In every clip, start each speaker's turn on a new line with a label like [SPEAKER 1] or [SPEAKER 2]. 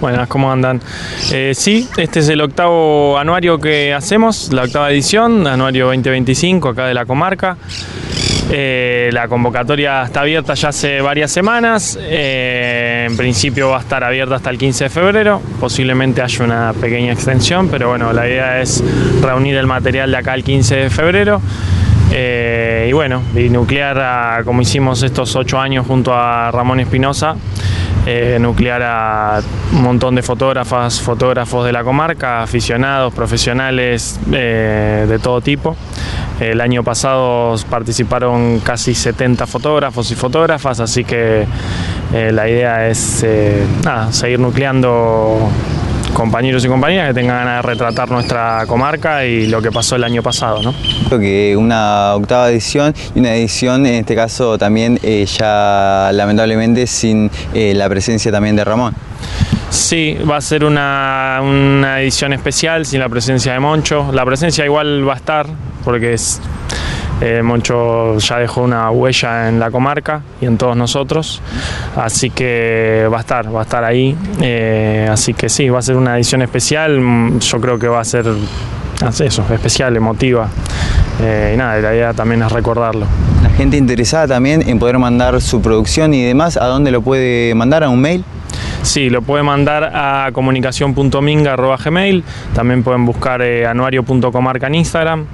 [SPEAKER 1] Buenas, ¿cómo andan? Eh, sí, este es el octavo anuario que hacemos, la octava edición, anuario 2025 acá de la comarca. Eh, la convocatoria está abierta ya hace varias semanas. Eh, en principio va a estar abierta hasta el 15 de febrero. Posiblemente haya una pequeña extensión, pero bueno, la idea es reunir el material de acá el 15 de febrero. y bueno, y como hicimos estos ocho años junto a Ramón Espinosa, eh, nuclear a un montón de fotógrafas, fotógrafos de la comarca, aficionados, profesionales eh, de todo tipo. El año pasado participaron casi 70 fotógrafos y fotógrafas, así que eh, la idea es seguir nucleando compañeros y compañeras que tengan ganas de retratar nuestra comarca y lo que pasó el año pasado. ¿no?
[SPEAKER 2] Creo que una octava edición y una edición en este caso también eh, ya lamentablemente sin eh, la presencia también de Ramón.
[SPEAKER 1] Sí, va a ser una, una, edición especial sin la presencia de Moncho. La presencia igual va a estar porque es eh, Moncho ya dejó una huella en la comarca y en todos nosotros, así que va a estar, va a estar ahí. Eh, así que sí, va a ser una edición especial. Yo creo que va a ser eso, especial, emotiva. Eh, y nada, la idea también es recordarlo.
[SPEAKER 2] La gente interesada también en poder mandar su producción y demás, ¿a dónde lo puede mandar? ¿A un mail?
[SPEAKER 1] Sí, lo puede mandar a comunicación.minga.gmail, también pueden buscar anuario.comarca en Instagram.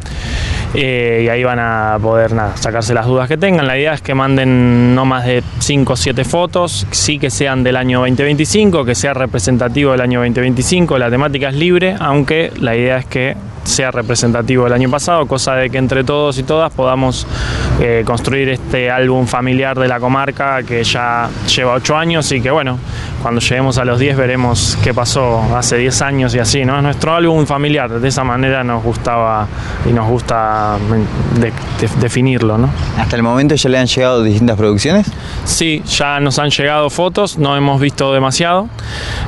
[SPEAKER 1] Eh, y ahí van a poder sacarse las dudas que tengan. La idea es que manden no más de 5 o 7 fotos, sí que sean del año 2025, que sea representativo del año 2025, la temática es libre, aunque la idea es que sea representativo del año pasado, cosa de que entre todos y todas podamos eh, construir este álbum familiar de la comarca que ya lleva 8 años y que bueno, cuando lleguemos a los 10 veremos qué pasó hace 10 años y así, ¿no? Es nuestro álbum familiar, de esa manera nos gustaba y nos gusta mm, definirlo, ¿no?
[SPEAKER 2] ¿Hasta el momento ya le han llegado distintas producciones?
[SPEAKER 1] Sí, ya nos han llegado fotos, no hemos visto demasiado.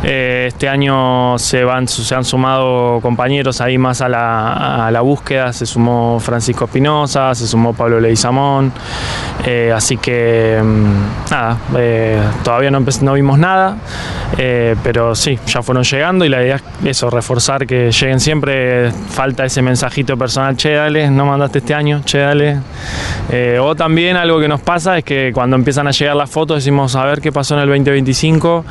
[SPEAKER 1] Eh, este año se, van, se han sumado compañeros ahí más a la, a la búsqueda, se sumó Francisco Espinosa, se sumó Pablo Leizamón, eh, así que mm, nada, eh, todavía no, vimos nada. Eh, pero sí, ya fueron llegando y la idea es eso, reforzar que lleguen siempre. Falta ese mensajito personal, che, dale, no mandaste este año, che, dale. Eh, o también algo que nos pasa es que cuando empiezan a llegar las fotos decimos, a ver qué pasó en el 2025,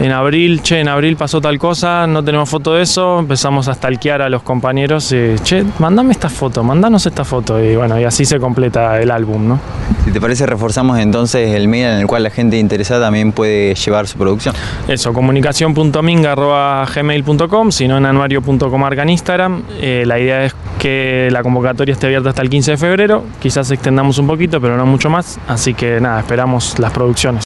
[SPEAKER 1] en abril, che, en abril pasó tal cosa, no tenemos foto de eso, empezamos a stalkear a los compañeros, y, che, mandame esta foto, mandanos esta foto y bueno, y así se completa el álbum, ¿no?
[SPEAKER 2] Si te parece, reforzamos entonces el mail en el cual la gente interesada también puede llevar su producción.
[SPEAKER 1] Eso, comunicación.minga.gmail.com, sino en anuario.comarca en Instagram. Eh, la idea es que la convocatoria esté abierta hasta el 15 de febrero. Quizás extendamos un poquito, pero no mucho más. Así que nada, esperamos las producciones.